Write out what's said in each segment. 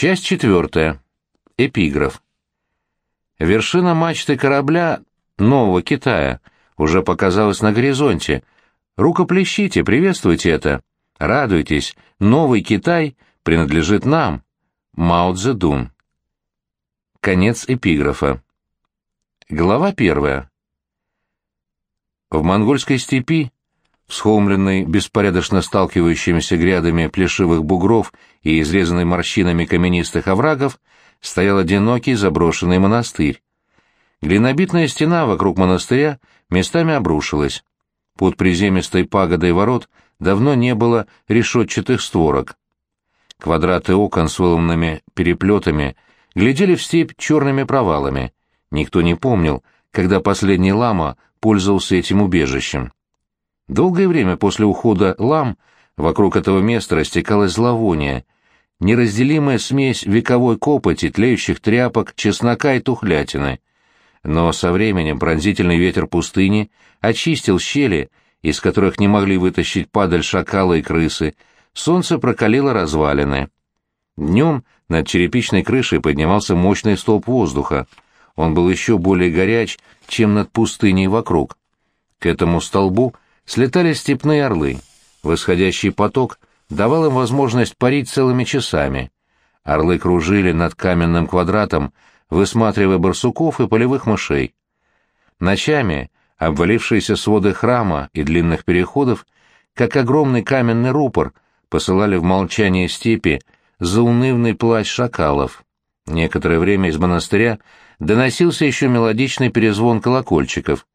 Часть четвертая. Эпиграф. Вершина мачты корабля нового Китая уже показалась на горизонте. Рукоплещите, приветствуйте это. Радуйтесь, новый Китай принадлежит нам. Мао Цзэдун. Конец эпиграфа. Глава первая. В монгольской степи, всхомленной беспорядочно сталкивающимися грядами плешивых бугров и изрезанной морщинами каменистых оврагов, стоял одинокий заброшенный монастырь. Глинобитная стена вокруг монастыря местами обрушилась. Под приземистой пагодой ворот давно не было решетчатых створок. Квадраты окон с выломанными переплетами глядели в степь черными провалами. Никто не помнил, когда последний лама пользовался этим убежищем. Долгое время после ухода лам вокруг этого места растекалось зловоние, неразделимая смесь вековой копоти, тлеющих тряпок, чеснока и тухлятины. Но со временем пронзительный ветер пустыни очистил щели, из которых не могли вытащить падаль шакала и крысы, солнце прокалило развалины. Днем над черепичной крышей поднимался мощный столб воздуха. Он был еще более горяч, чем над пустыней вокруг. К этому столбу слетали степные орлы. Восходящий поток давал им возможность парить целыми часами. Орлы кружили над каменным квадратом, высматривая барсуков и полевых мышей. Ночами обвалившиеся своды храма и длинных переходов, как огромный каменный рупор — посылали в молчание степи заунывный плач шакалов. Некоторое время из монастыря доносился еще мелодичный перезвон колокольчиков.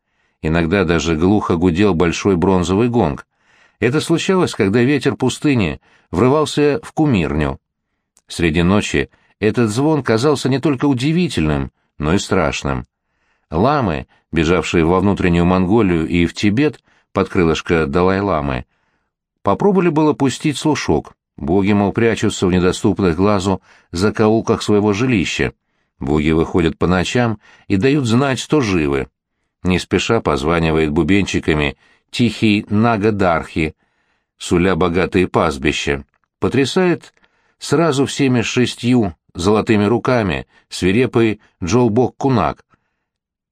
Иногда даже глухо гудел большой бронзовый гонг. Это случалось, когда ветер пустыни врывался в кумирню. Среди ночи этот звон казался не только удивительным, но и страшным. Ламы, бежавшие во внутреннюю Монголию и в Тибет под крылышко Далай-ламы, Попробовали было пустить слушок. Боги, мол, прячутся в недоступных глазу закоулках своего жилища. Боги выходят по ночам и дают знать, что живы. Не спеша позванивает бубенчиками тихий Нага-Дархи, суля богатые пастбища. Потрясает сразу всеми шестью золотыми руками свирепый Джолбок-Кунак,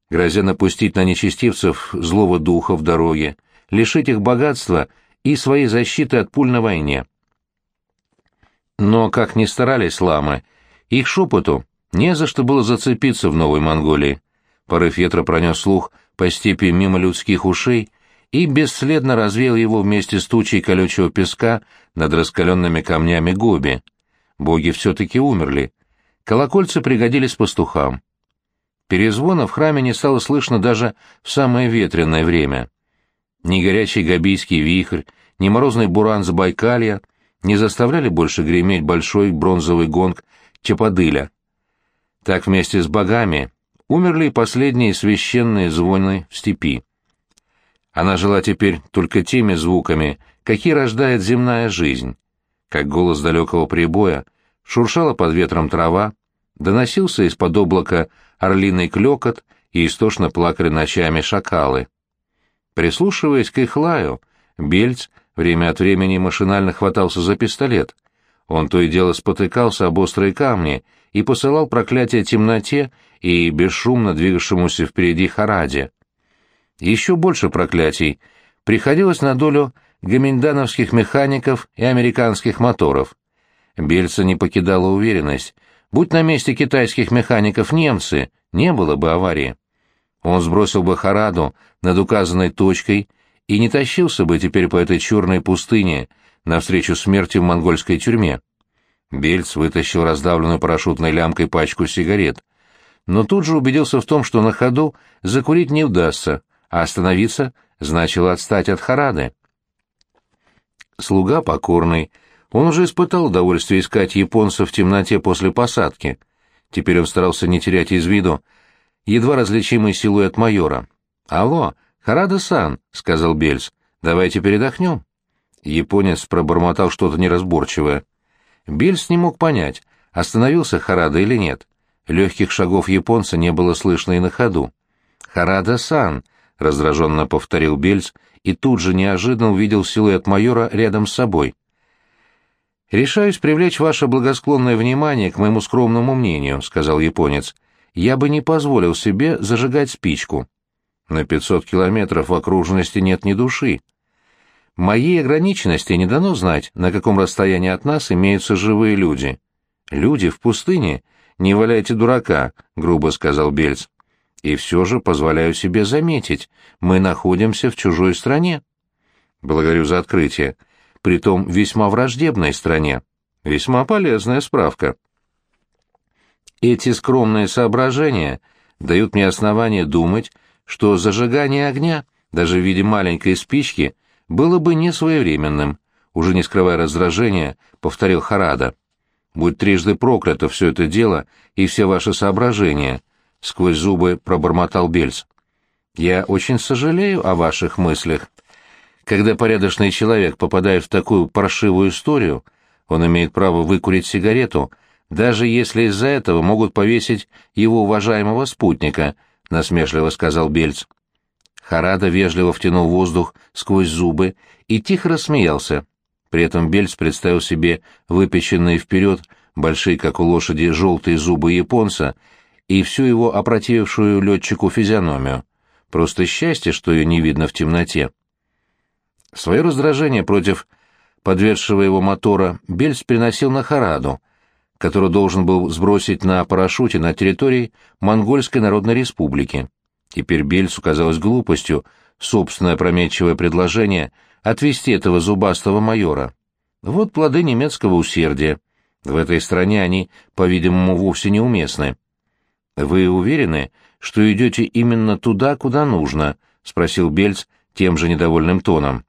грозя напустить на нечестивцев злого духа в дороге, лишить их богатства и своей защиты от пуль на войне. Но, как ни старались ламы, их шепоту не за что было зацепиться в Новой Монголии. Порыв ветра пронес слух по степи мимо людских ушей и бесследно развеял его вместе с тучей колючего песка над раскаленными камнями Гоби. Боги все-таки умерли. Колокольцы пригодились пастухам. Перезвона в храме не стало слышно даже в самое ветреное время. Ни горячий габийский вихрь, ни морозный буран Забайкалья не заставляли больше греметь большой бронзовый гонг Чападыля. Так вместе с богами умерли последние священные звоны в степи. Она жила теперь только теми звуками, какие рождает земная жизнь. Как голос далекого прибоя, шуршала под ветром трава, доносился из-под облака орлиный клёкот и истошно плакали ночами шакалы. Прислушиваясь к их лаю, Бельц время от времени машинально хватался за пистолет. Он то и дело спотыкался об острые камни и посылал проклятие темноте и бесшумно двигавшемуся впереди Хараде. Еще больше проклятий приходилось на долю гаминдановских механиков и американских моторов. Бельца не покидала уверенность, будь на месте китайских механиков немцы, не было бы аварии. Он сбросил бы Хараду над указанной точкой и не тащился бы теперь по этой черной пустыне навстречу смерти в монгольской тюрьме. Бельц вытащил раздавленную парашютной лямкой пачку сигарет, но тут же убедился в том, что на ходу закурить не удастся, а остановиться значило отстать от Харады. Слуга покорный, он уже испытал удовольствие искать японцев в темноте после посадки. Теперь он старался не терять из виду едва различимый силуэт майора. «Алло, Харада-сан», — сказал Бельс, — «давайте передохнем». Японец пробормотал что-то неразборчивое. Бельс не мог понять, остановился Харада или нет. Легких шагов японца не было слышно и на ходу. «Харада-сан», — раздраженно повторил Бельс и тут же неожиданно увидел силуэт майора рядом с собой. «Решаюсь привлечь ваше благосклонное внимание к моему скромному мнению», — сказал японец. «Я бы не позволил себе зажигать спичку. На 500 километров в окружности нет ни души. Моей ограниченности не дано знать, на каком расстоянии от нас имеются живые люди. Люди в пустыне? Не валяйте дурака», — грубо сказал Бельц. «И все же позволяю себе заметить, мы находимся в чужой стране». «Благодарю за открытие», притом весьма враждебной стране. Весьма полезная справка. Эти скромные соображения дают мне основание думать, что зажигание огня, даже в виде маленькой спички, было бы не своевременным, уже не скрывая раздражения, повторил Харада. «Будь трижды проклято все это дело и все ваши соображения», — сквозь зубы пробормотал Бельц. «Я очень сожалею о ваших мыслях. Когда порядочный человек попадает в такую паршивую историю, он имеет право выкурить сигарету, даже если из-за этого могут повесить его уважаемого спутника, насмешливо сказал Бельц. Харада вежливо втянул воздух сквозь зубы и тихо рассмеялся. При этом Бельц представил себе выпеченные вперед, большие, как у лошади, желтые зубы японца и всю его опротивившую летчику физиономию. Просто счастье, что ее не видно в темноте. Свое раздражение против подведшего его мотора Бельс переносил на Хараду, который должен был сбросить на парашюте на территории Монгольской Народной Республики. Теперь Бельсу казалось глупостью собственное опрометчивое предложение отвезти этого зубастого майора. Вот плоды немецкого усердия. В этой стране они, по-видимому, вовсе неуместны. «Вы уверены, что идете именно туда, куда нужно?» — спросил Бельц тем же недовольным тоном.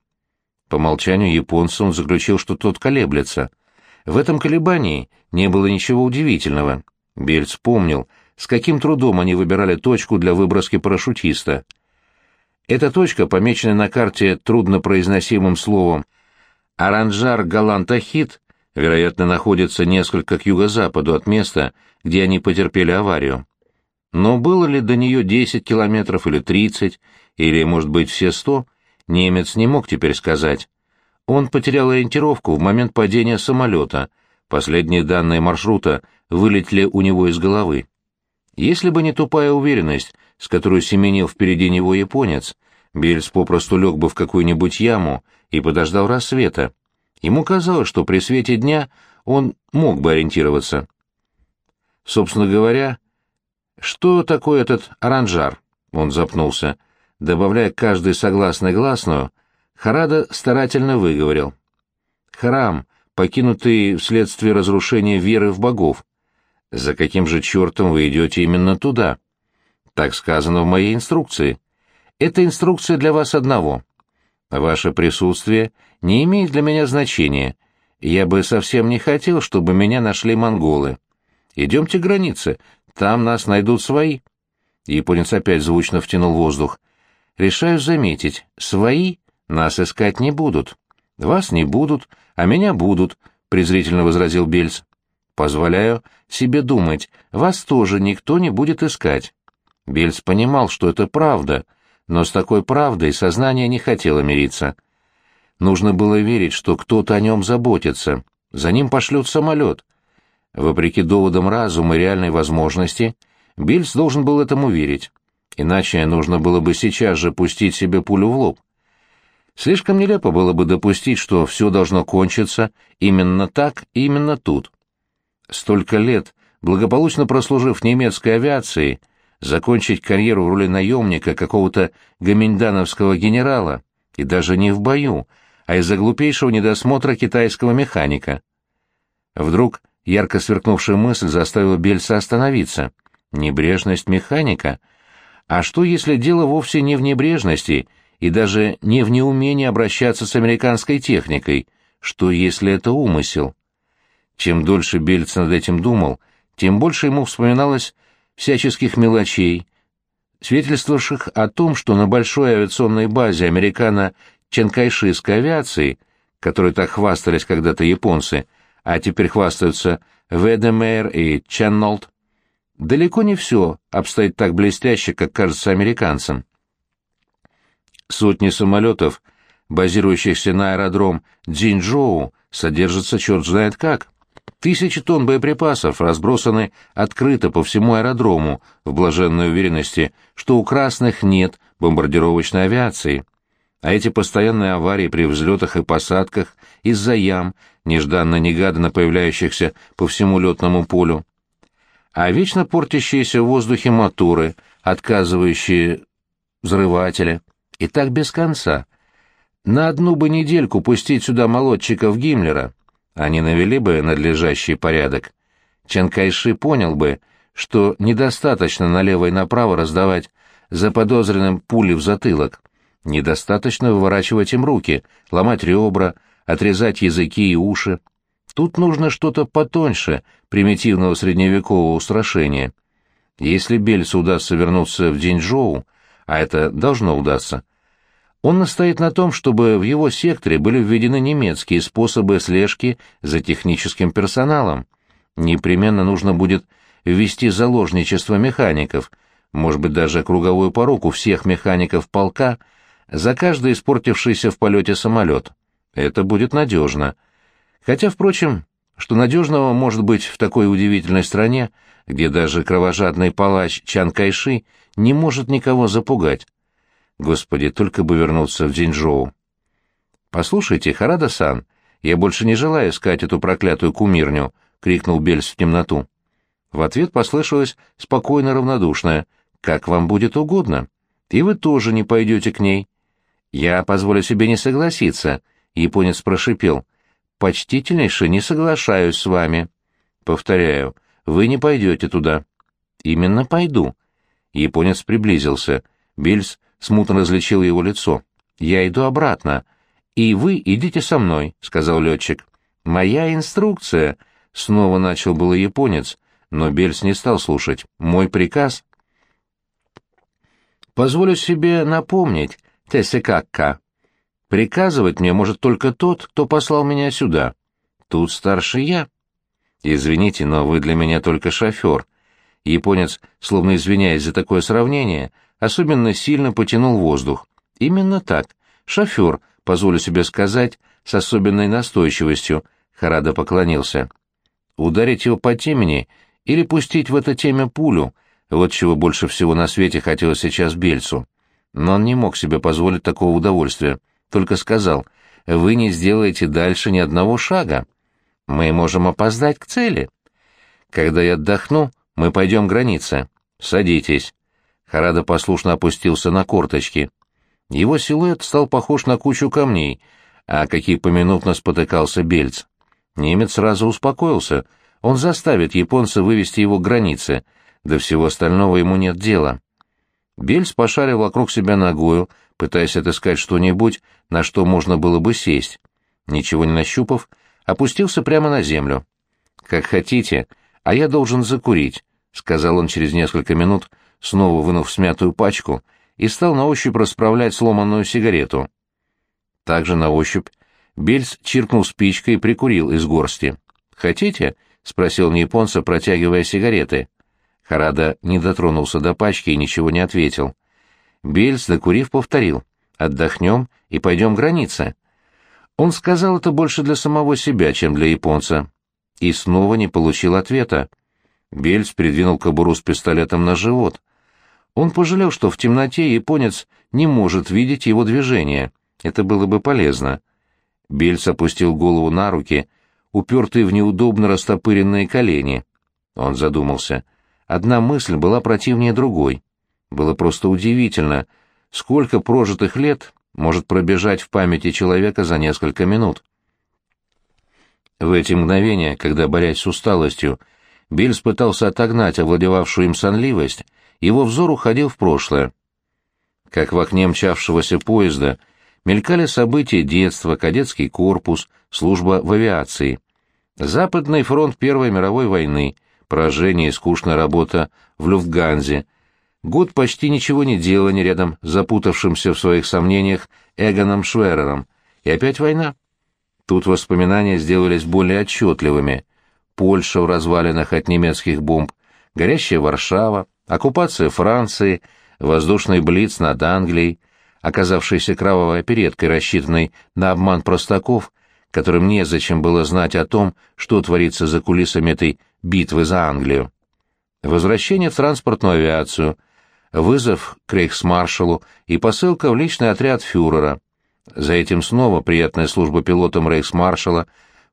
По молчанию японца он заключил, что тот колеблется. В этом колебании не было ничего удивительного. Бельц помнил, с каким трудом они выбирали точку для выброски парашютиста. Эта точка, помеченная на карте труднопроизносимым словом «Аранжар Галантахит», вероятно, находится несколько к юго-западу от места, где они потерпели аварию. Но было ли до нее 10 километров или 30, или, может быть, все 100, Немец не мог теперь сказать. Он потерял ориентировку в момент падения самолета. Последние данные маршрута вылетели у него из головы. Если бы не тупая уверенность, с которой семенил впереди него японец, Бельс попросту лег бы в какую-нибудь яму и подождал рассвета. Ему казалось, что при свете дня он мог бы ориентироваться. Собственно говоря, что такое этот оранжар? Он запнулся. Добавляя каждый согласный гласную, Харада старательно выговорил. «Храм, покинутый вследствие разрушения веры в богов. За каким же чертом вы идете именно туда?» «Так сказано в моей инструкции. Это инструкция для вас одного. Ваше присутствие не имеет для меня значения. Я бы совсем не хотел, чтобы меня нашли монголы. Идемте к границе, там нас найдут свои». Японец опять звучно втянул воздух решаю заметить, свои нас искать не будут. Вас не будут, а меня будут, презрительно возразил Бельц. Позволяю себе думать, вас тоже никто не будет искать. Бельц понимал, что это правда, но с такой правдой сознание не хотело мириться. Нужно было верить, что кто-то о нем заботится, за ним пошлют самолет. Вопреки доводам разума и реальной возможности, Бельц должен был этому верить. Иначе нужно было бы сейчас же пустить себе пулю в лоб. Слишком нелепо было бы допустить, что все должно кончиться именно так и именно тут. Столько лет, благополучно прослужив в немецкой авиации, закончить карьеру в роли наемника какого-то гоминдановского генерала, и даже не в бою, а из-за глупейшего недосмотра китайского механика. Вдруг ярко сверкнувшая мысль заставила Бельса остановиться. Небрежность механика — а что, если дело вовсе не в небрежности и даже не в неумении обращаться с американской техникой? Что, если это умысел? Чем дольше Бельц над этим думал, тем больше ему вспоминалось всяческих мелочей, свидетельствовавших о том, что на большой авиационной базе американо-ченкайшистской авиации, которой так хвастались когда-то японцы, а теперь хвастаются Ведемейр и Ченнолд, Далеко не все обстоит так блестяще, как кажется американцам. Сотни самолетов, базирующихся на аэродром Дзинчжоу, содержится черт знает как. Тысячи тонн боеприпасов разбросаны открыто по всему аэродрому в блаженной уверенности, что у красных нет бомбардировочной авиации. А эти постоянные аварии при взлетах и посадках из-за ям, нежданно-негаданно появляющихся по всему летному полю, а вечно портящиеся в воздухе моторы, отказывающие взрыватели, и так без конца. На одну бы недельку пустить сюда молодчиков Гиммлера, они навели бы надлежащий порядок. Чан Кайши понял бы, что недостаточно налево и направо раздавать заподозренным пули в затылок, недостаточно выворачивать им руки, ломать ребра, отрезать языки и уши. Тут нужно что-то потоньше примитивного средневекового устрашения. Если Бельцу удастся вернуться в Диньчжоу, а это должно удастся, он настоит на том, чтобы в его секторе были введены немецкие способы слежки за техническим персоналом. Непременно нужно будет ввести заложничество механиков, может быть даже круговую поруку всех механиков полка за каждый испортившийся в полете самолет. Это будет надежно. Хотя, впрочем, что надежного может быть в такой удивительной стране, где даже кровожадный палач Чан Кайши не может никого запугать. Господи, только бы вернуться в Диньчжоу. «Послушайте, Харада-сан, я больше не желаю искать эту проклятую кумирню», — крикнул Бельс в темноту. В ответ послышалось спокойно равнодушное «Как вам будет угодно. И вы тоже не пойдете к ней». «Я позволю себе не согласиться», — японец прошипел. «Почтительнейше не соглашаюсь с вами». «Повторяю, вы не пойдете туда». «Именно пойду». Японец приблизился. Бильс смутно различил его лицо. «Я иду обратно. И вы идите со мной», — сказал летчик. «Моя инструкция», — снова начал было японец, но Бельс не стал слушать. «Мой приказ». «Позволю себе напомнить, Тесекакка. Приказывать мне может только тот, кто послал меня сюда. Тут старше я». «Извините, но вы для меня только шофер». Японец, словно извиняясь за такое сравнение, особенно сильно потянул воздух. Именно так. Шофер, позволю себе сказать, с особенной настойчивостью, Харада поклонился. Ударить его по темени или пустить в это теме пулю, вот чего больше всего на свете хотелось сейчас Бельцу. Но он не мог себе позволить такого удовольствия, только сказал, «Вы не сделаете дальше ни одного шага. Мы можем опоздать к цели. Когда я отдохну, мы пойдем к границе. Садитесь». Харада послушно опустился на корточки. Его силуэт стал похож на кучу камней, а какие поминутно спотыкался Бельц. Немец сразу успокоился. Он заставит японца вывести его к границе. До всего остального ему нет дела. Бельц пошарил вокруг себя ногою, пытаясь отыскать что-нибудь, на что можно было бы сесть. Ничего не нащупав, опустился прямо на землю. «Как хотите, а я должен закурить», — сказал он через несколько минут, — снова вынув смятую пачку, и стал на ощупь расправлять сломанную сигарету. Также на ощупь Бельц чиркнул спичкой и прикурил из горсти. «Хотите?» — спросил он японца, протягивая сигареты. Харада не дотронулся до пачки и ничего не ответил. Бельц, докурив, повторил. «Отдохнем и пойдем к границе». Он сказал это больше для самого себя, чем для японца. И снова не получил ответа. Бельц придвинул кобуру с пистолетом на живот. Он пожалел, что в темноте японец не может видеть его движения. Это было бы полезно. Бельц опустил голову на руки, упертые в неудобно растопыренные колени. Он задумался. Одна мысль была противнее другой. Было просто удивительно, сколько прожитых лет может пробежать в памяти человека за несколько минут. В эти мгновения, когда, борясь с усталостью, Бельс пытался отогнать овладевавшую им сонливость, его взор уходил в прошлое. Как в окне мчавшегося поезда мелькали события детства, кадетский корпус, служба в авиации. Западный фронт Первой мировой войны, поражение и скучная работа в Люфтганзе, год почти ничего не делания рядом с запутавшимся в своих сомнениях Эгоном Шверером, и опять война. Тут воспоминания сделались более отчетливыми. Польша в развалинах от немецких бомб, горящая Варшава, оккупация Франции, воздушный блиц над Англией, оказавшийся кровавой опереткой, рассчитанной на обман простаков, которым незачем было знать о том, что творится за кулисами этой битвы за Англию. Возвращение в транспортную авиацию, вызов к рейхсмаршалу и посылка в личный отряд фюрера. За этим снова приятная служба пилотом рейхсмаршала,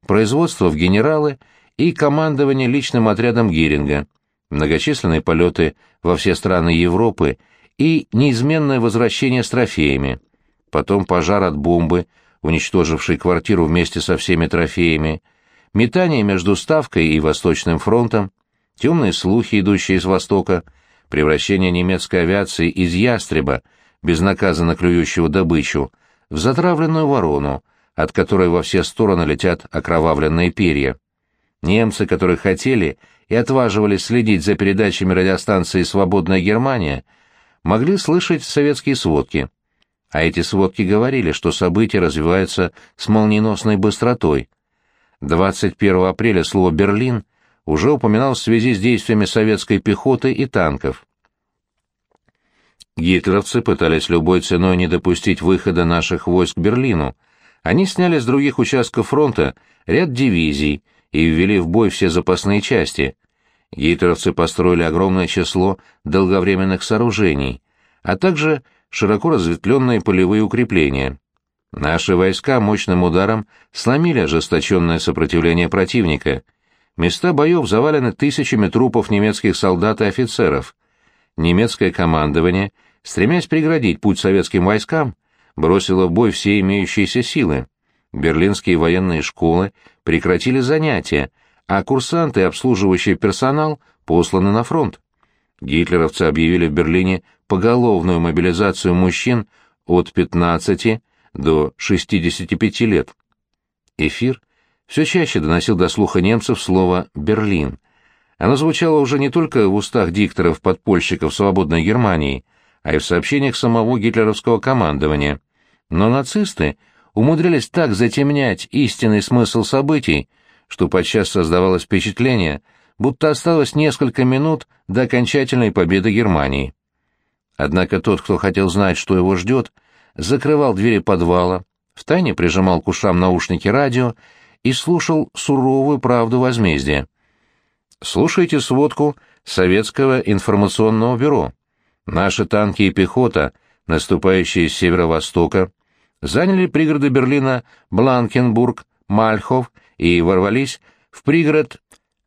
производство в генералы и командование личным отрядом Геринга, многочисленные полеты во все страны Европы и неизменное возвращение с трофеями. Потом пожар от бомбы, уничтоживший квартиру вместе со всеми трофеями, метание между Ставкой и Восточным фронтом, темные слухи, идущие с востока, превращение немецкой авиации из ястреба, безнаказанно клюющего добычу, в затравленную ворону, от которой во все стороны летят окровавленные перья. Немцы, которые хотели и отваживались следить за передачами радиостанции «Свободная Германия», могли слышать советские сводки. А эти сводки говорили, что события развиваются с молниеносной быстротой. 21 апреля слово «Берлин» уже упоминал в связи с действиями советской пехоты и танков. Гитлеровцы пытались любой ценой не допустить выхода наших войск к Берлину. Они сняли с других участков фронта ряд дивизий и ввели в бой все запасные части. Гитлеровцы построили огромное число долговременных сооружений, а также широко разветвленные полевые укрепления. Наши войска мощным ударом сломили ожесточенное сопротивление противника. Места боев завалены тысячами трупов немецких солдат и офицеров. Немецкое командование, стремясь преградить путь советским войскам, бросило в бой все имеющиеся силы. Берлинские военные школы прекратили занятия, а курсанты и обслуживающий персонал посланы на фронт. Гитлеровцы объявили в Берлине поголовную мобилизацию мужчин от 15 до 65 лет. Эфир все чаще доносил до слуха немцев слово «Берлин». Оно звучало уже не только в устах дикторов-подпольщиков свободной Германии, а и в сообщениях самого гитлеровского командования. Но нацисты умудрились так затемнять истинный смысл событий, что подчас создавалось впечатление, будто осталось несколько минут до окончательной победы Германии. Однако тот, кто хотел знать, что его ждет, закрывал двери подвала, втайне прижимал к ушам наушники радио и слушал суровую правду возмездия. Слушайте сводку Советского информационного бюро. Наши танки и пехота, наступающие с северо-востока, заняли пригороды Берлина Бланкенбург, Мальхов и ворвались в пригород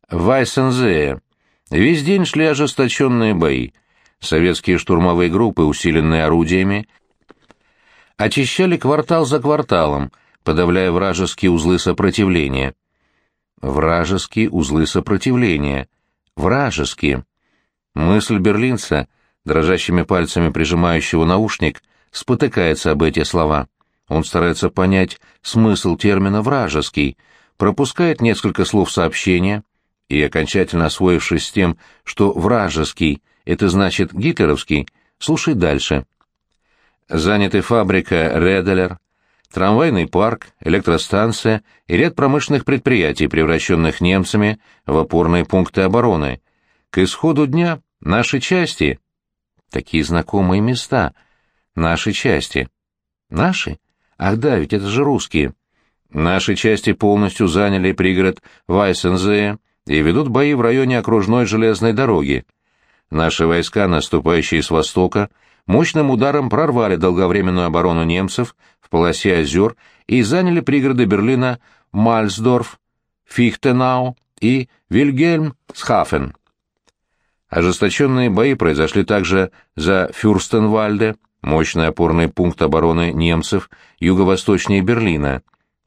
Вайсензея. Весь день шли ожесточенные бои. Советские штурмовые группы, усиленные орудиями, очищали квартал за кварталом, подавляя вражеские узлы сопротивления. Вражеские узлы сопротивления. Вражеские. Мысль берлинца, дрожащими пальцами прижимающего наушник, спотыкается об эти слова. Он старается понять смысл термина «вражеский», пропускает несколько слов сообщения и, окончательно освоившись с тем, что «вражеский» — это значит «гитлеровский», слушай дальше. Заняты фабрика «Ределер», трамвайный парк, электростанция и ряд промышленных предприятий, превращенных немцами в опорные пункты обороны. К исходу дня наши части... Такие знакомые места. Наши части. Наши? Ах да, ведь это же русские. Наши части полностью заняли пригород Вайсензее и ведут бои в районе окружной железной дороги. Наши войска, наступающие с востока, мощным ударом прорвали долговременную оборону немцев в полосе озер и заняли пригороды Берлина Мальсдорф, Фихтенау и Вильгельмсхафен. Ожесточенные бои произошли также за Фюрстенвальде, мощный опорный пункт обороны немцев юго-восточнее Берлина.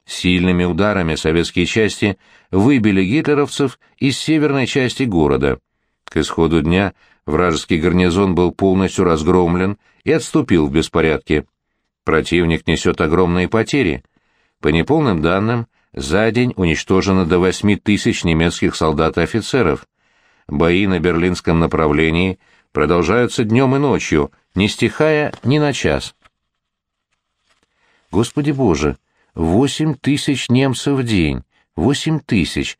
Сильными ударами советские части выбили гитлеровцев из северной части города. К исходу дня вражеский гарнизон был полностью разгромлен и отступил в беспорядке. Противник несет огромные потери. По неполным данным, за день уничтожено до 8 тысяч немецких солдат и офицеров. Бои на берлинском направлении продолжаются днем и ночью, не стихая ни на час. Господи Боже, восемь тысяч немцев в день, восемь тысяч,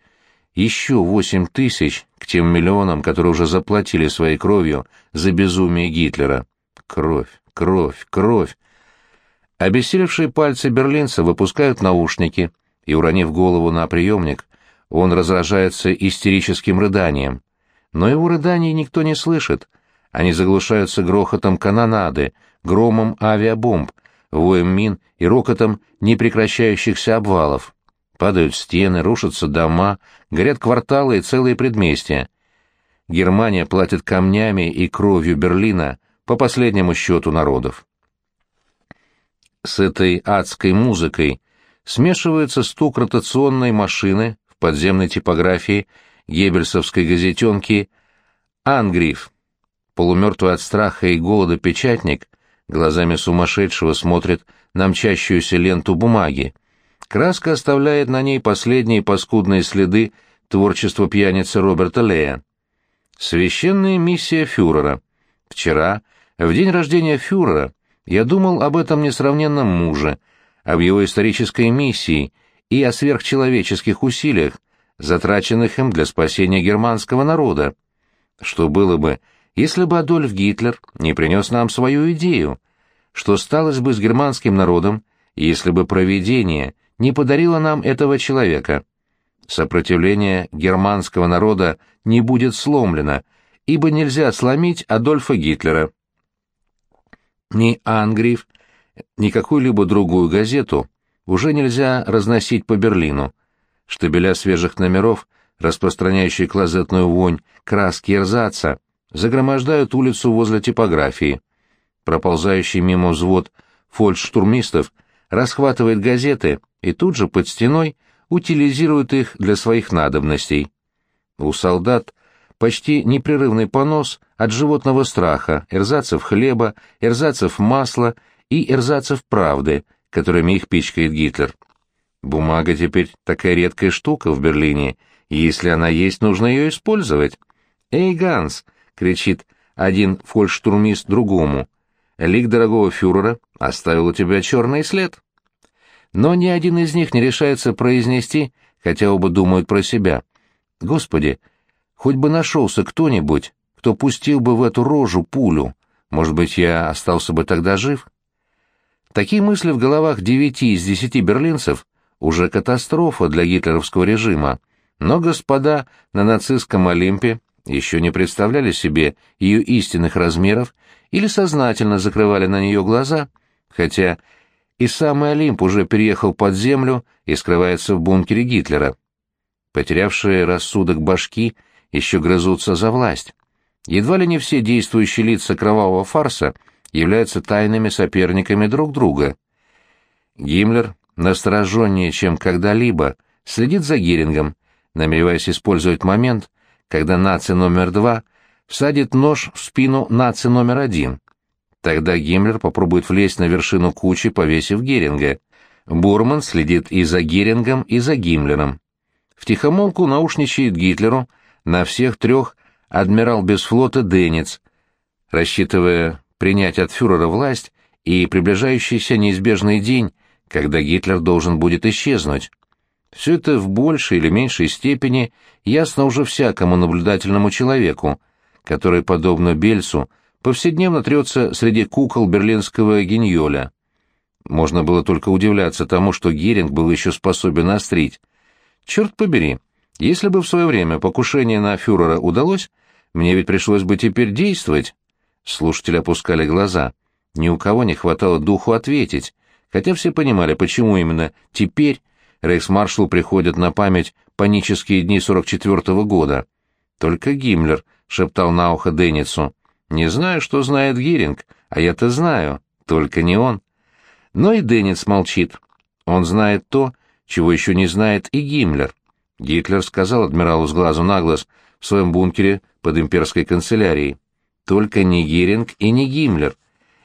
еще восемь тысяч к тем миллионам, которые уже заплатили своей кровью за безумие Гитлера. Кровь, кровь, кровь. Обессилевшие пальцы берлинца выпускают наушники и, уронив голову на приемник, он разражается истерическим рыданием. Но его рыданий никто не слышит. Они заглушаются грохотом канонады, громом авиабомб, воем мин и рокотом непрекращающихся обвалов. Падают стены, рушатся дома, горят кварталы и целые предместья. Германия платит камнями и кровью Берлина по последнему счету народов. С этой адской музыкой смешивается стук ротационной машины в подземной типографии геббельсовской газетенки «Ангриф». Полумертвый от страха и голода печатник глазами сумасшедшего смотрит на мчащуюся ленту бумаги. Краска оставляет на ней последние паскудные следы творчества пьяницы Роберта Лея. Священная миссия фюрера. Вчера, в день рождения фюрера, я думал об этом несравненном муже, об его исторической миссии и о сверхчеловеческих усилиях, затраченных им для спасения германского народа. Что было бы, если бы Адольф Гитлер не принес нам свою идею? Что сталось бы с германским народом, если бы провидение не подарило нам этого человека? Сопротивление германского народа не будет сломлено, ибо нельзя сломить Адольфа Гитлера. Ни Ангриф, ни какую-либо другую газету уже нельзя разносить по Берлину. Штабеля свежих номеров, распространяющие клозетную вонь, краски эрзаца, загромождают улицу возле типографии. Проползающий мимо взвод фолькштурмистов расхватывает газеты и тут же под стеной утилизирует их для своих надобностей. У солдат почти непрерывный понос от животного страха, эрзацев хлеба, эрзацев масла и эрзацев правды, которыми их пичкает Гитлер. Бумага теперь такая редкая штука в Берлине, и если она есть, нужно ее использовать. «Эй, Ганс!» — кричит один фольштурмист другому. «Лик дорогого фюрера оставил у тебя черный след» но ни один из них не решается произнести, хотя оба думают про себя. Господи, хоть бы нашелся кто-нибудь, кто пустил бы в эту рожу пулю. Может быть, я остался бы тогда жив? Такие мысли в головах девяти из десяти берлинцев уже катастрофа для гитлеровского режима, но господа на нацистском Олимпе еще не представляли себе ее истинных размеров или сознательно закрывали на нее глаза, хотя и самый Олимп уже переехал под землю и скрывается в бункере Гитлера. Потерявшие рассудок башки еще грызутся за власть. Едва ли не все действующие лица кровавого фарса являются тайными соперниками друг друга. Гиммлер, настороженнее, чем когда-либо, следит за Герингом, намереваясь использовать момент, когда наци номер два всадит нож в спину наци номер один. Тогда Гиммлер попробует влезть на вершину кучи, повесив Геринга. Бурман следит и за Герингом, и за Гиммлером. Втихомолку наушничает Гитлеру на всех трех адмирал без флота Денец, рассчитывая принять от фюрера власть и приближающийся неизбежный день, когда Гитлер должен будет исчезнуть. Все это в большей или меньшей степени ясно уже всякому наблюдательному человеку, который, подобно Бельсу, повседневно трется среди кукол берлинского геньоля. Можно было только удивляться тому, что Геринг был еще способен острить. Черт побери, если бы в свое время покушение на фюрера удалось, мне ведь пришлось бы теперь действовать. Слушатели опускали глаза. Ни у кого не хватало духу ответить, хотя все понимали, почему именно теперь рейхсмаршалу приходят на память панические дни 44-го года. Только Гиммлер шептал на ухо Денницу. Не знаю, что знает Гиринг, а я-то знаю, только не он. Но и Денниц молчит. Он знает то, чего еще не знает и Гиммлер. Гитлер сказал адмиралу с глазу на глаз в своем бункере под имперской канцелярией. Только не Геринг и не Гиммлер.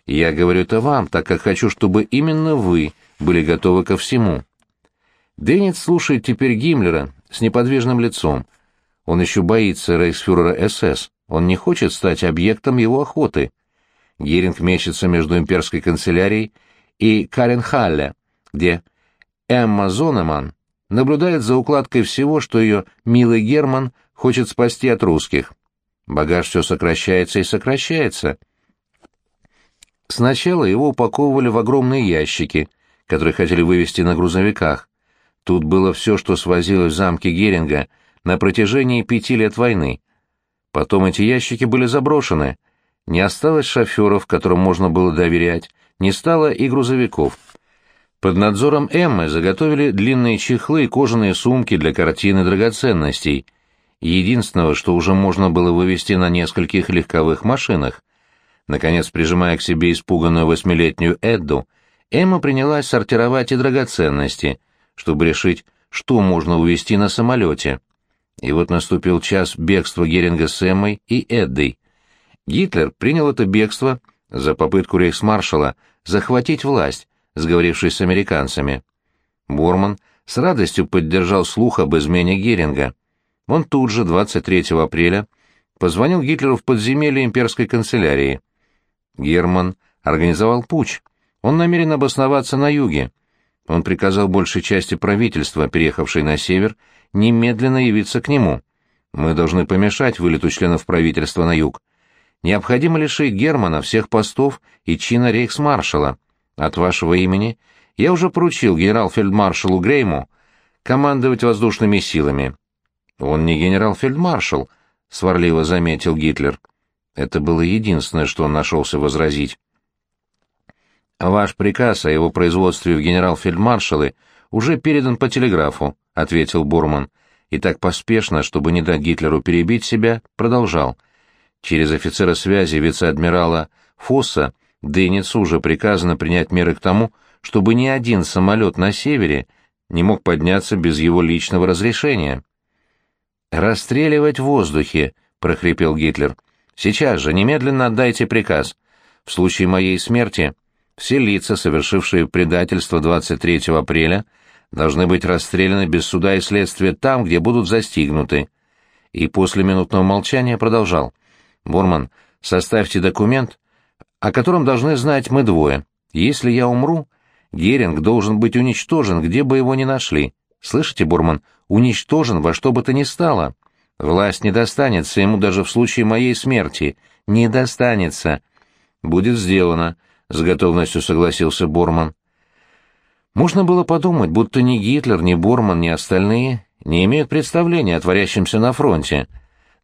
Я говорю это вам, так как хочу, чтобы именно вы были готовы ко всему. Денниц слушает теперь Гиммлера с неподвижным лицом. Он еще боится рейхсфюрера СС. Он не хочет стать объектом его охоты. Геринг мечется между имперской канцелярией и Каренхалле, где Эмма Зонеман наблюдает за укладкой всего, что ее милый Герман хочет спасти от русских. Багаж все сокращается и сокращается. Сначала его упаковывали в огромные ящики, которые хотели вывезти на грузовиках. Тут было все, что свозилось в замке Геринга на протяжении пяти лет войны. Потом эти ящики были заброшены. Не осталось шоферов, которым можно было доверять, не стало и грузовиков. Под надзором Эммы заготовили длинные чехлы и кожаные сумки для картин и драгоценностей. Единственного, что уже можно было вывести на нескольких легковых машинах. Наконец, прижимая к себе испуганную восьмилетнюю Эдду, Эмма принялась сортировать и драгоценности, чтобы решить, что можно увезти на самолете. И вот наступил час бегства Геринга с Эммой и Эддой. Гитлер принял это бегство за попытку рейхсмаршала захватить власть, сговорившись с американцами. Борман с радостью поддержал слух об измене Геринга. Он тут же, 23 апреля, позвонил Гитлеру в подземелье имперской канцелярии. Герман организовал путч. Он намерен обосноваться на юге. Он приказал большей части правительства, переехавшей на север, немедленно явиться к нему. Мы должны помешать вылету членов правительства на юг. Необходимо лишить Германа всех постов и чина рейхсмаршала. От вашего имени я уже поручил генерал-фельдмаршалу Грейму командовать воздушными силами. Он не генерал-фельдмаршал, сварливо заметил Гитлер. Это было единственное, что он нашелся возразить. «Ваш приказ о его производстве в генерал-фельдмаршалы уже передан по телеграфу», — ответил Бурман. И так поспешно, чтобы не дать Гитлеру перебить себя, продолжал. Через офицера связи вице-адмирала Фосса Денницу уже приказано принять меры к тому, чтобы ни один самолет на севере не мог подняться без его личного разрешения. «Расстреливать в воздухе», — прохрипел Гитлер. «Сейчас же, немедленно отдайте приказ. В случае моей смерти все лица, совершившие предательство 23 апреля, должны быть расстреляны без суда и следствия там, где будут застигнуты». И после минутного молчания продолжал. «Бурман, составьте документ, о котором должны знать мы двое. Если я умру, Геринг должен быть уничтожен, где бы его ни нашли. Слышите, Бурман, уничтожен во что бы то ни стало. Власть не достанется ему даже в случае моей смерти. Не достанется. Будет сделано, — с готовностью согласился Борман. Можно было подумать, будто ни Гитлер, ни Борман, ни остальные не имеют представления о творящемся на фронте.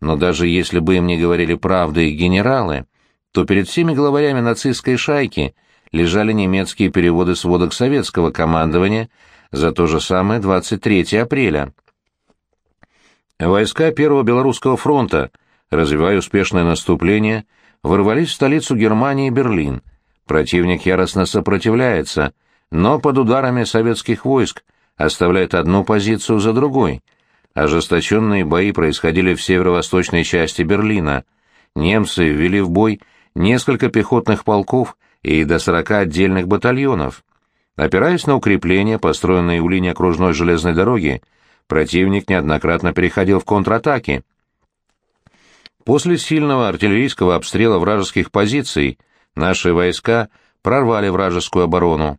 Но даже если бы им не говорили правды их генералы, то перед всеми главарями нацистской шайки лежали немецкие переводы сводок советского командования за то же самое 23 апреля. Войска Первого Белорусского фронта, развивая успешное наступление, ворвались в столицу Германии Берлин. Противник яростно сопротивляется, но под ударами советских войск оставляет одну позицию за другой. Ожесточенные бои происходили в северо-восточной части Берлина. Немцы ввели в бой несколько пехотных полков и до 40 отдельных батальонов. Опираясь на укрепления, построенные у линии окружной железной дороги, противник неоднократно переходил в контратаки. После сильного артиллерийского обстрела вражеских позиций наши войска прорвали вражескую оборону.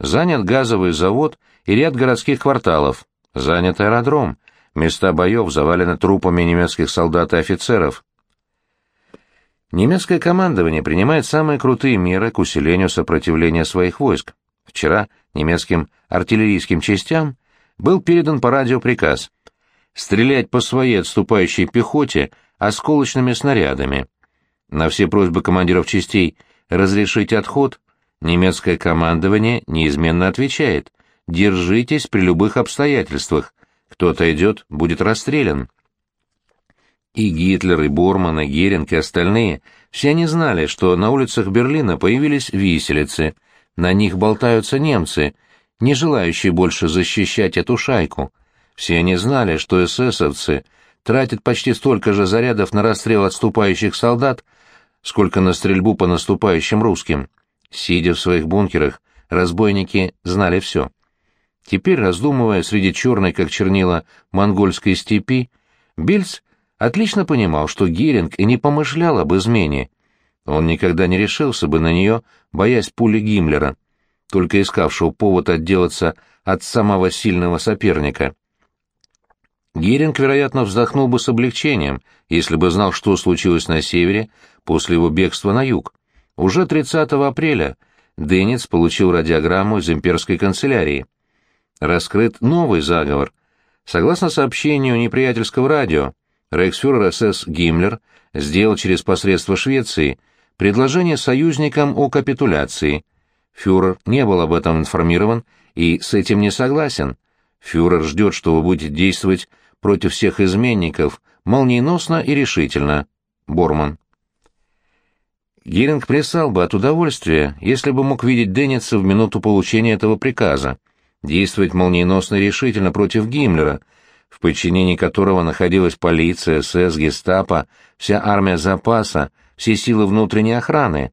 Занят газовый завод и ряд городских кварталов, занят аэродром, места боев завалены трупами немецких солдат и офицеров. Немецкое командование принимает самые крутые меры к усилению сопротивления своих войск. Вчера немецким артиллерийским частям был передан по радио приказ стрелять по своей отступающей пехоте осколочными снарядами. На все просьбы командиров частей разрешить отход немецкое командование неизменно отвечает «Держитесь при любых обстоятельствах. Кто отойдет, будет расстрелян». И Гитлер, и Борман, и Геринг, и остальные, все они знали, что на улицах Берлина появились виселицы, на них болтаются немцы, не желающие больше защищать эту шайку. Все они знали, что эсэсовцы тратят почти столько же зарядов на расстрел отступающих солдат, сколько на стрельбу по наступающим русским. Сидя в своих бункерах, разбойники знали все. Теперь, раздумывая среди черной, как чернила, монгольской степи, Бильц отлично понимал, что Геринг и не помышлял об измене. Он никогда не решился бы на нее, боясь пули Гиммлера, только искавшего повод отделаться от самого сильного соперника. Геринг, вероятно, вздохнул бы с облегчением, если бы знал, что случилось на севере после его бегства на юг. Уже 30 апреля Денниц получил радиограмму из имперской канцелярии. раскрыт новый заговор. Согласно сообщению неприятельского радио, рейхсфюрер СС Гиммлер сделал через посредство Швеции предложение союзникам о капитуляции. Фюрер не был об этом информирован и с этим не согласен. Фюрер ждет, что вы будете действовать против всех изменников молниеносно и решительно. Борман. Геринг плясал бы от удовольствия, если бы мог видеть Денниса в минуту получения этого приказа, действовать молниеносно и решительно против Гиммлера, в подчинении которого находилась полиция, СС, гестапо, вся армия запаса, все силы внутренней охраны.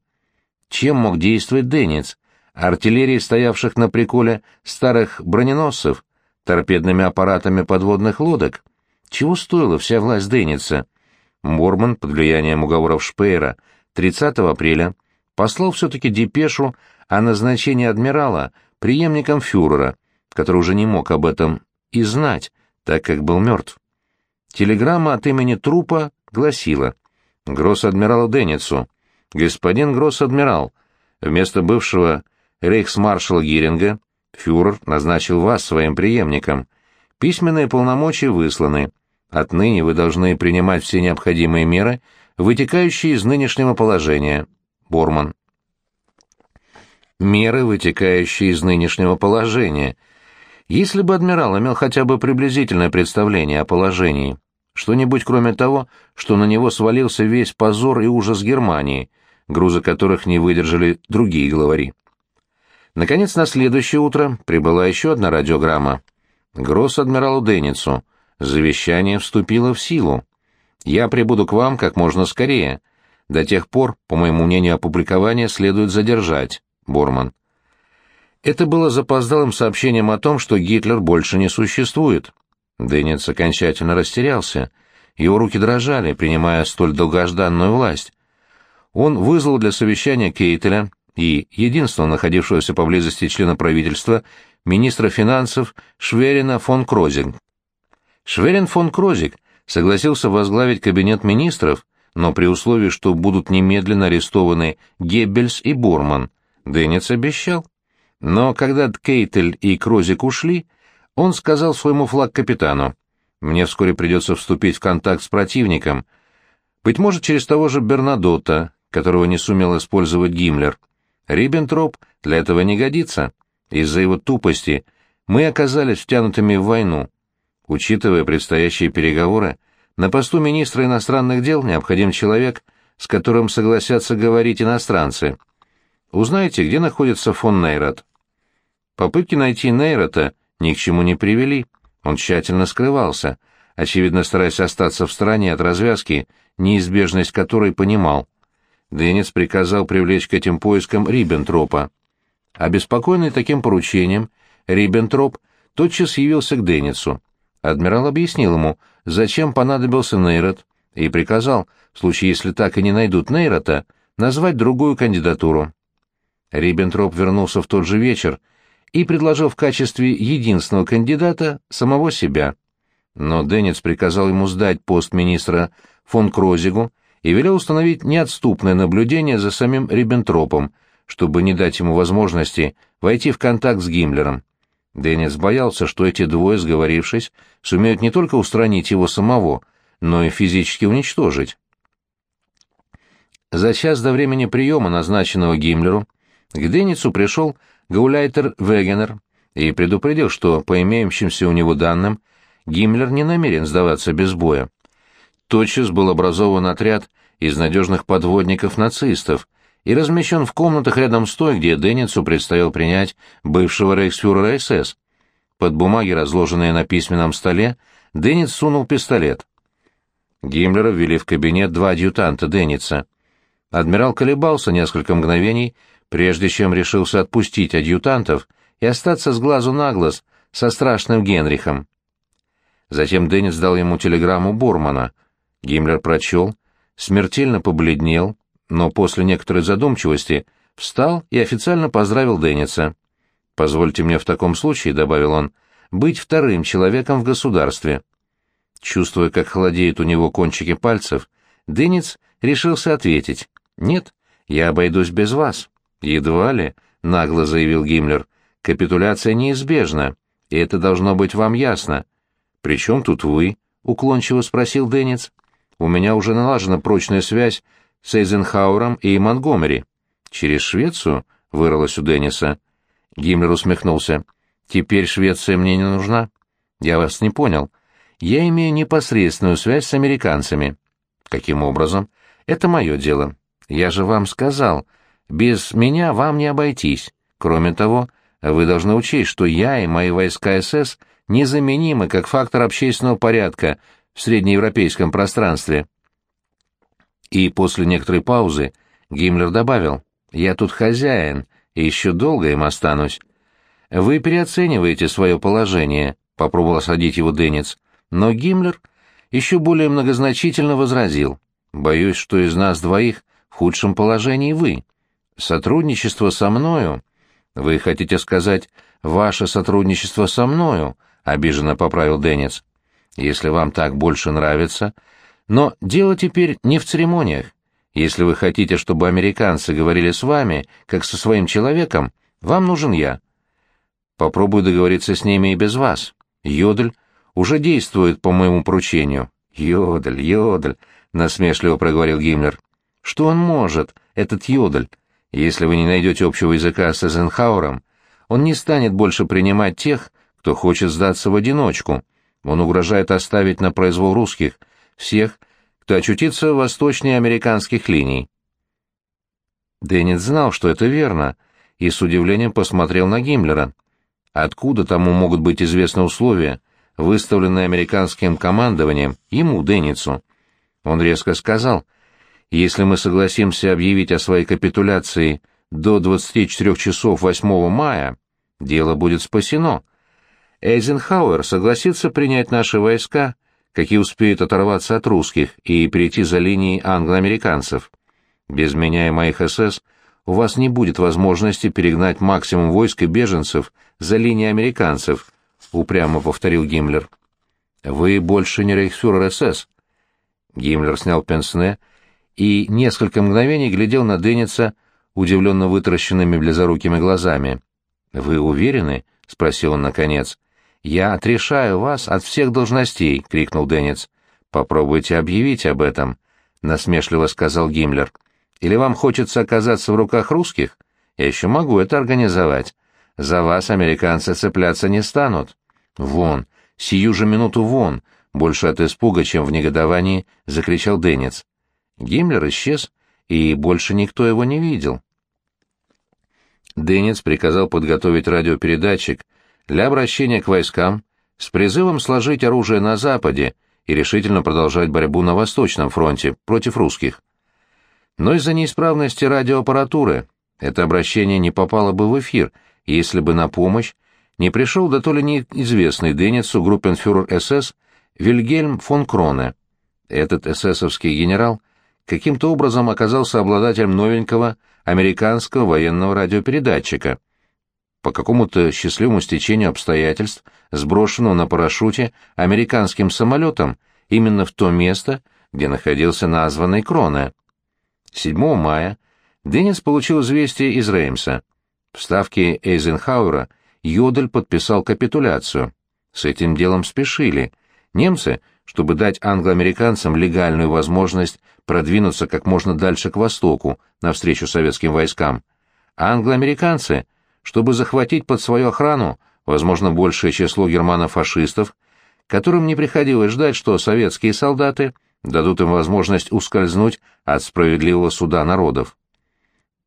Чем мог действовать Денниц? Артиллерии, стоявших на приколе старых броненосцев, торпедными аппаратами подводных лодок? Чего стоила вся власть Денница? Мормон, под влиянием уговоров Шпейера, 30 апреля послал все-таки депешу о назначении адмирала преемником фюрера, который уже не мог об этом и знать, так как был мертв. Телеграмма от имени трупа гласила «Гросс-адмиралу Денницу, господин гросс-адмирал, вместо бывшего рейхсмаршала Гиринга фюрер назначил вас своим преемником. Письменные полномочия высланы. Отныне вы должны принимать все необходимые меры вытекающие из нынешнего положения. Борман. Меры, вытекающие из нынешнего положения. Если бы адмирал имел хотя бы приблизительное представление о положении, что-нибудь кроме того, что на него свалился весь позор и ужас Германии, груза которых не выдержали другие главари. Наконец, на следующее утро прибыла еще одна радиограмма. Гросс адмиралу Денницу. Завещание вступило в силу. Я прибуду к вам как можно скорее. До тех пор, по моему мнению, опубликование следует задержать. Борман. Это было запоздалым сообщением о том, что Гитлер больше не существует. Денниц окончательно растерялся. Его руки дрожали, принимая столь долгожданную власть. Он вызвал для совещания Кейтеля и единственного находившегося поблизости члена правительства, министра финансов Шверина фон Крозиг. Шверин фон Крозиг согласился возглавить кабинет министров, но при условии, что будут немедленно арестованы Геббельс и Борман. Денниц обещал. Но когда Кейтель и Крозик ушли, он сказал своему флаг-капитану, «Мне вскоре придется вступить в контакт с противником. Быть может, через того же Бернадота, которого не сумел использовать Гиммлер. Риббентроп для этого не годится. Из-за его тупости мы оказались втянутыми в войну. Учитывая предстоящие переговоры, на посту министра иностранных дел необходим человек, с которым согласятся говорить иностранцы. Узнайте, где находится фон Нейрот. Попытки найти Нейрота ни к чему не привели. Он тщательно скрывался, очевидно стараясь остаться в стороне от развязки, неизбежность которой понимал. Деннис приказал привлечь к этим поискам Риббентропа. Обеспокоенный таким поручением, Риббентроп тотчас явился к Деннису. Адмирал объяснил ему, зачем понадобился Нейрот, и приказал, в случае, если так и не найдут Нейрота, назвать другую кандидатуру. Риббентроп вернулся в тот же вечер и предложил в качестве единственного кандидата самого себя. Но Денниц приказал ему сдать пост министра фон Крозигу и велел установить неотступное наблюдение за самим Риббентропом, чтобы не дать ему возможности войти в контакт с Гиммлером. Деннис боялся, что эти двое, сговорившись, сумеют не только устранить его самого, но и физически уничтожить. За час до времени приема, назначенного Гиммлеру, к Денницу пришел Гауляйтер Вегенер и предупредил, что, по имеющимся у него данным, Гиммлер не намерен сдаваться без боя. Тотчас был образован отряд из надежных подводников нацистов, и размещен в комнатах рядом с той, где Денницу предстоял принять бывшего рейхсфюрера СС. Под бумаги, разложенные на письменном столе, Денниц сунул пистолет. Гиммлера ввели в кабинет два адъютанта Денница. Адмирал колебался несколько мгновений, прежде чем решился отпустить адъютантов и остаться с глазу на глаз со страшным Генрихом. Затем Денниц дал ему телеграмму Бормана. Гиммлер прочел, смертельно побледнел, но после некоторой задумчивости встал и официально поздравил Денниса. «Позвольте мне в таком случае», — добавил он, — «быть вторым человеком в государстве». Чувствуя, как холодеют у него кончики пальцев, Денниц решился ответить. «Нет, я обойдусь без вас». «Едва ли», — нагло заявил Гиммлер, — «капитуляция неизбежна, И это должно быть вам ясно. «При чем тут вы?» — уклончиво спросил Денниц. «У меня уже налажена прочная связь с Эйзенхауэром и Монтгомери». «Через Швецию?» — вырвалось у Денниса. Гиммлер усмехнулся. «Теперь Швеция мне не нужна». «Я вас не понял. Я имею непосредственную связь с американцами». «Каким образом?» «Это мое дело. Я же вам сказал, без меня вам не обойтись. Кроме того, вы должны учесть, что я и мои войска СС незаменимы как фактор общественного порядка в среднеевропейском пространстве». И после некоторой паузы Гиммлер добавил, «Я тут хозяин, и еще долго им останусь». «Вы переоцениваете свое положение», — попробовал осадить его Денец. Но Гиммлер еще более многозначительно возразил. «Боюсь, что из нас двоих в худшем положении вы. Сотрудничество со мною...» «Вы хотите сказать, ваше сотрудничество со мною?» — обиженно поправил Денец. «Если вам так больше нравится...» «Но дело теперь не в церемониях. Если вы хотите, чтобы американцы говорили с вами, как со своим человеком, вам нужен я. Попробую договориться с ними и без вас. Йодль уже действует по моему поручению. Йодль, Йодль, насмешливо проговорил Гиммлер. Что он может, этот Йодль? Если вы не найдете общего языка с Эйзенхауэром, он не станет больше принимать тех, кто хочет сдаться в одиночку. Он угрожает оставить на произвол русских всех, кто очутится восточнее американских линий. Деннис знал, что это верно, и с удивлением посмотрел на Гиммлера. Откуда тому могут быть известны условия, выставленные американским командованием ему, Денницу? Он резко сказал, «Если мы согласимся объявить о своей капитуляции до 24 часов 8 мая, дело будет спасено. Эйзенхауэр согласится принять наши войска, какие успеют оторваться от русских и перейти за линии англоамериканцев. Без меня и моих СС у вас не будет возможности перегнать максимум войск и беженцев за линии американцев, упрямо повторил Гиммлер. Вы больше не рейхсфюрер СС. Гиммлер снял пенсне и несколько мгновений глядел на Денница удивленно вытаращенными близорукими глазами. «Вы уверены?» — спросил он наконец. «Я отрешаю вас от всех должностей!» — крикнул Денниц. «Попробуйте объявить об этом», — насмешливо сказал Гиммлер. Или вам хочется оказаться в руках русских? Я еще могу это организовать. За вас американцы цепляться не станут. Вон, сию же минуту вон, больше от испуга, чем в негодовании, закричал Денец. Гиммлер исчез, и больше никто его не видел. Денец приказал подготовить радиопередатчик для обращения к войскам с призывом сложить оружие на Западе и решительно продолжать борьбу на Восточном фронте против русских но из-за неисправности радиоаппаратуры это обращение не попало бы в эфир, если бы на помощь не пришел да то ли неизвестный Денницу группенфюрер СС Вильгельм фон Кроне. Этот эсэсовский генерал каким-то образом оказался обладателем новенького американского военного радиопередатчика. По какому-то счастливому стечению обстоятельств, сброшенного на парашюте американским самолетом именно в то место, где находился названный Кроне. 7 мая Деннис получил известие из Реймса. В ставке Эйзенхауэра Йодель подписал капитуляцию. С этим делом спешили. Немцы, чтобы дать англоамериканцам легальную возможность продвинуться как можно дальше к востоку, навстречу советским войскам. А англоамериканцы, чтобы захватить под свою охрану, возможно, большее число германо-фашистов, которым не приходилось ждать, что советские солдаты дадут им возможность ускользнуть от справедливого суда народов.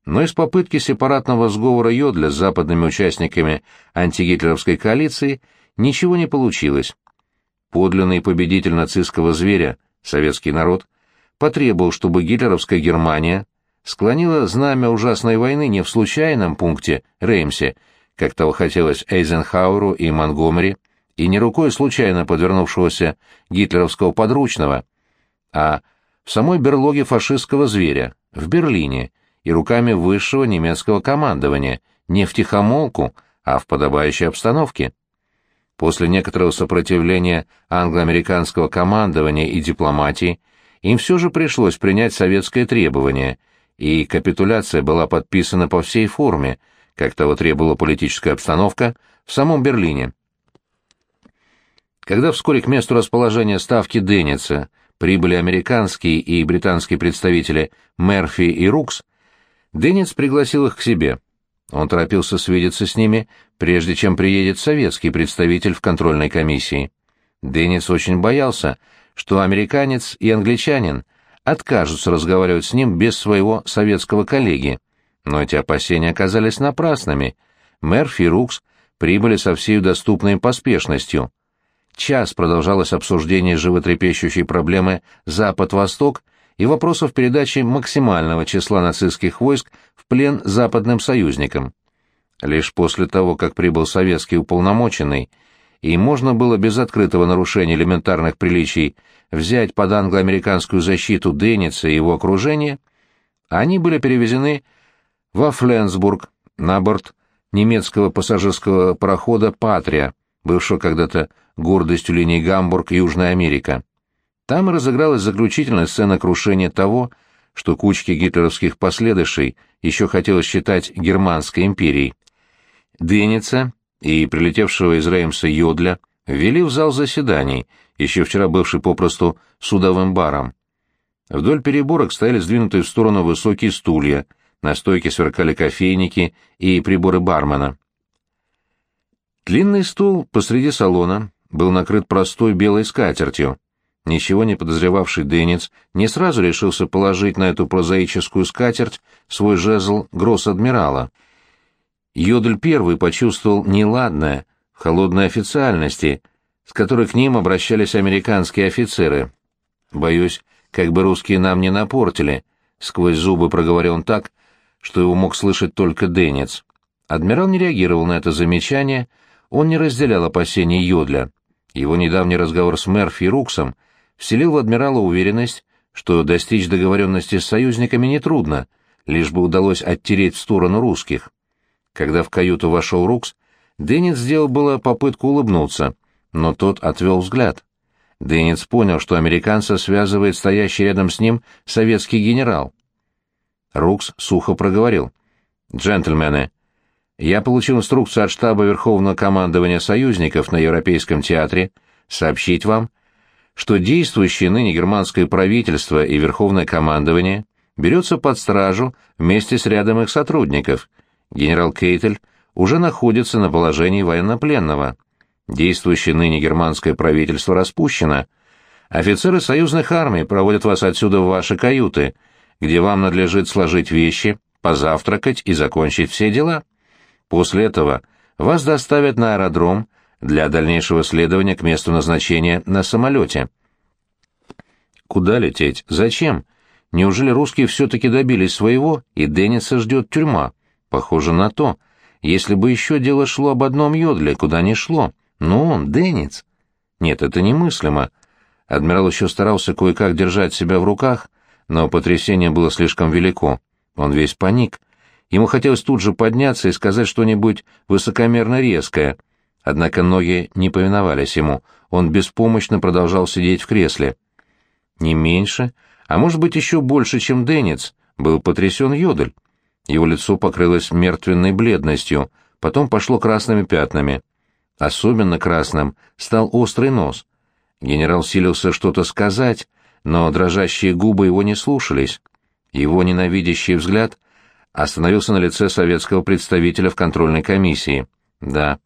Но из попытки сепаратного сговора Йодля с западными участниками антигитлеровской коалиции ничего не получилось. Подлинный победитель нацистского зверя, советский народ, потребовал, чтобы гитлеровская Германия склонила знамя ужасной войны не в случайном пункте Реймсе, как того хотелось Эйзенхауэру и Монгомери, и не рукой случайно подвернувшегося гитлеровского подручного, а в самой берлоге фашистского зверя, в Берлине, и руками высшего немецкого командования, не в тихомолку, а в подобающей обстановке. После некоторого сопротивления англо-американского командования и дипломатии им все же пришлось принять советское требование, и капитуляция была подписана по всей форме, как того требовала политическая обстановка, в самом Берлине. Когда вскоре к месту расположения ставки Денниса прибыли американские и британские представители Мерфи и Рукс, Денниц пригласил их к себе. Он торопился свидеться с ними, прежде чем приедет советский представитель в контрольной комиссии. Денниц очень боялся, что американец и англичанин откажутся разговаривать с ним без своего советского коллеги. Но эти опасения оказались напрасными. Мерфи и Рукс прибыли со всей доступной поспешностью. Час продолжалось обсуждение животрепещущей проблемы «Запад-Восток» и вопросов передачи максимального числа нацистских войск в плен западным союзникам. Лишь после того, как прибыл советский уполномоченный, и можно было без открытого нарушения элементарных приличий взять под англо-американскую защиту Денниса и его окружение, они были перевезены во Фленсбург на борт немецкого пассажирского парохода «Патрия», бывшего когда-то гордостью линии Гамбург-Южная Америка. Там разыгралась заключительная сцена крушения того, что кучки гитлеровских последующей еще хотелось считать Германской империей. Денница и прилетевшего из Реймса Йодля ввели в зал заседаний, еще вчера бывший попросту судовым баром. Вдоль переборок стояли сдвинутые в сторону высокие стулья, на стойке сверкали кофейники и приборы бармена. Длинный стул посреди салона был накрыт простой белой скатертью. Ничего не подозревавший Денец не сразу решился положить на эту прозаическую скатерть свой жезл гросс-адмирала. Йодль первый почувствовал неладное в холодной официальности, с которой к ним обращались американские офицеры. «Боюсь, как бы русские нам не напортили», — сквозь зубы проговорил он так, что его мог слышать только Денец. Адмирал не реагировал на это замечание — он не разделял опасений Йодля. Его недавний разговор с Мерфи и Руксом вселил в адмирала уверенность, что достичь договоренности с союзниками нетрудно, лишь бы удалось оттереть в сторону русских. Когда в каюту вошел Рукс, Деннис сделал было попытку улыбнуться, но тот отвел взгляд. Деннис понял, что американца связывает стоящий рядом с ним советский генерал. Рукс сухо проговорил. «Джентльмены, я получил инструкцию от штаба Верховного командования союзников на Европейском театре сообщить вам, что действующее ныне германское правительство и Верховное командование берется под стражу вместе с рядом их сотрудников. Генерал Кейтель уже находится на положении военнопленного. Действующее ныне германское правительство распущено. Офицеры союзных армий проводят вас отсюда в ваши каюты, где вам надлежит сложить вещи, позавтракать и закончить все дела. После этого вас доставят на аэродром для дальнейшего следования к месту назначения на самолете. Куда лететь? Зачем? Неужели русские все-таки добились своего, и Денниса ждет тюрьма? Похоже на то. Если бы еще дело шло об одном Йодле, куда не шло. Но он, Денниц. Нет, это немыслимо. Адмирал еще старался кое-как держать себя в руках, но потрясение было слишком велико. Он весь паник. Ему хотелось тут же подняться и сказать что-нибудь высокомерно резкое, однако ноги не повиновались ему, он беспомощно продолжал сидеть в кресле. Не меньше, а может быть еще больше, чем Денец, был потрясен Йодель. Его лицо покрылось мертвенной бледностью, потом пошло красными пятнами. Особенно красным стал острый нос. Генерал силился что-то сказать, но дрожащие губы его не слушались. Его ненавидящий взгляд остановился на лице советского представителя в контрольной комиссии. Да,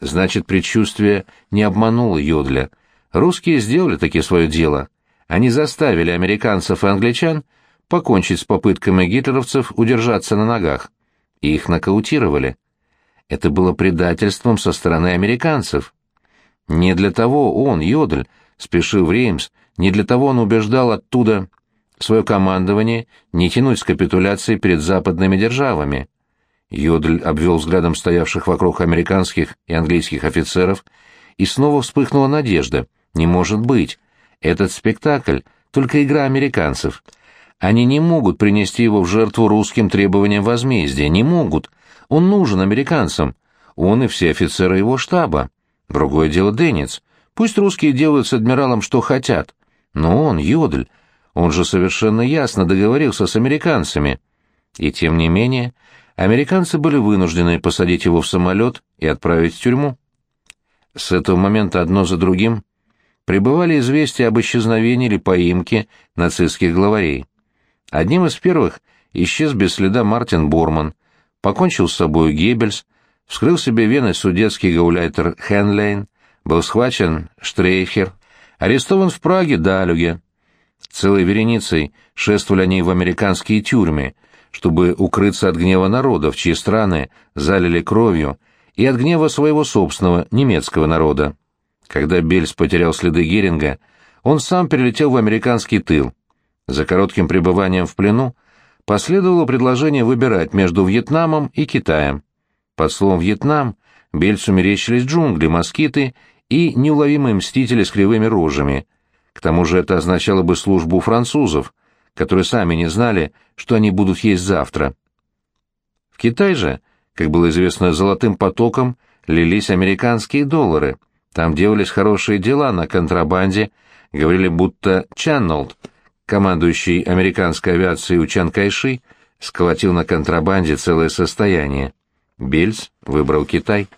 значит, предчувствие не обмануло Йодля. Русские сделали таки свое дело. Они заставили американцев и англичан покончить с попытками гитлеровцев удержаться на ногах. И их нокаутировали. Это было предательством со стороны американцев. Не для того он, Йодль, спешил в Реймс, не для того он убеждал оттуда свое командование не тянуть с капитуляцией перед западными державами. Йодль обвел взглядом стоявших вокруг американских и английских офицеров, и снова вспыхнула надежда. Не может быть. Этот спектакль — только игра американцев. Они не могут принести его в жертву русским требованиям возмездия, не могут. Он нужен американцам. Он и все офицеры его штаба. Другое дело Денец. Пусть русские делают с адмиралом что хотят. Но он, Йодль, он же совершенно ясно договорился с американцами. И тем не менее, американцы были вынуждены посадить его в самолет и отправить в тюрьму. С этого момента одно за другим прибывали известия об исчезновении или поимке нацистских главарей. Одним из первых исчез без следа Мартин Борман, покончил с собой Геббельс, вскрыл себе вены судетский гауляйтер Хенлейн, был схвачен Штрейхер, арестован в Праге Далюге. Целой вереницей шествовали они в американские тюрьмы, чтобы укрыться от гнева народов, чьи страны залили кровью, и от гнева своего собственного немецкого народа. Когда Бельс потерял следы Геринга, он сам перелетел в американский тыл. За коротким пребыванием в плену последовало предложение выбирать между Вьетнамом и Китаем. Под словом «Вьетнам» Бельсу мерещились джунгли, москиты и неуловимые мстители с кривыми рожами. К тому же это означало бы службу французов, которые сами не знали, что они будут есть завтра. В Китай же, как было известно золотым потоком, лились американские доллары. Там делались хорошие дела на контрабанде, говорили, будто Чаннолд, командующий американской авиацией у Чан Кайши, сколотил на контрабанде целое состояние. Бельс выбрал Китай.